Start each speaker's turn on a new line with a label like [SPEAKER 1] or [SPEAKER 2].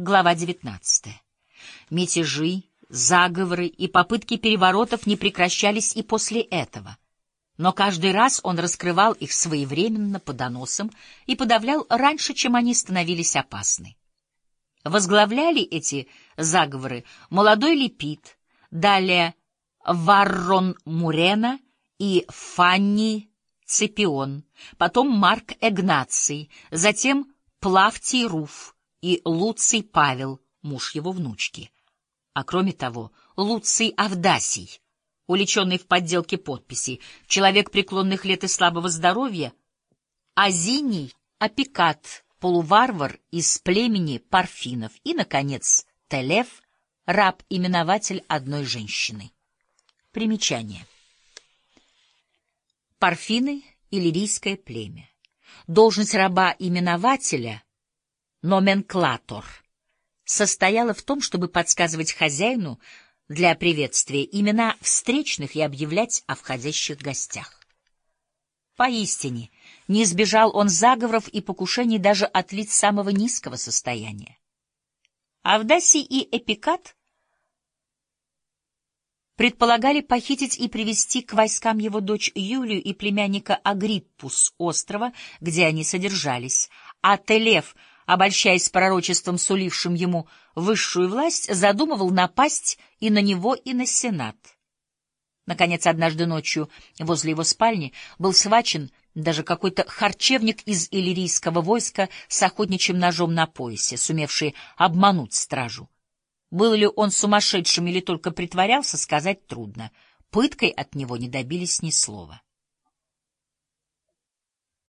[SPEAKER 1] Глава 19. Мятежи, заговоры и попытки переворотов не прекращались и после этого. Но каждый раз он раскрывал их своевременно по доносам и подавлял раньше, чем они становились опасны. Возглавляли эти заговоры молодой Лепит, далее Варрон Мурена и Фанни Цепион, потом Марк Эгнаций, затем Плавтий Руф и Луций Павел, муж его внучки. А кроме того, Луций Авдасий, уличенный в подделке подписей, человек преклонных лет и слабого здоровья, Азиний Апикат, полуварвар из племени Парфинов и, наконец, Телев, раб-именователь одной женщины. Примечание. Парфины — иллирийское племя. Должность раба-именователя, номенклатор, состояла в том, чтобы подсказывать хозяину для приветствия имена встречных и объявлять о входящих гостях. Поистине, не избежал он заговоров и покушений даже от лиц самого низкого состояния. Авдасий и Эпикат предполагали похитить и привести к войскам его дочь Юлию и племянника Агриппу с острова, где они содержались, а Телев, обольщаясь пророчеством, сулившим ему высшую власть, задумывал напасть и на него, и на Сенат. Наконец, однажды ночью возле его спальни был схвачен даже какой-то харчевник из иллирийского войска с охотничьим ножом на поясе, сумевший обмануть стражу. Был ли он сумасшедшим или только притворялся, сказать трудно. Пыткой от него не добились ни слова.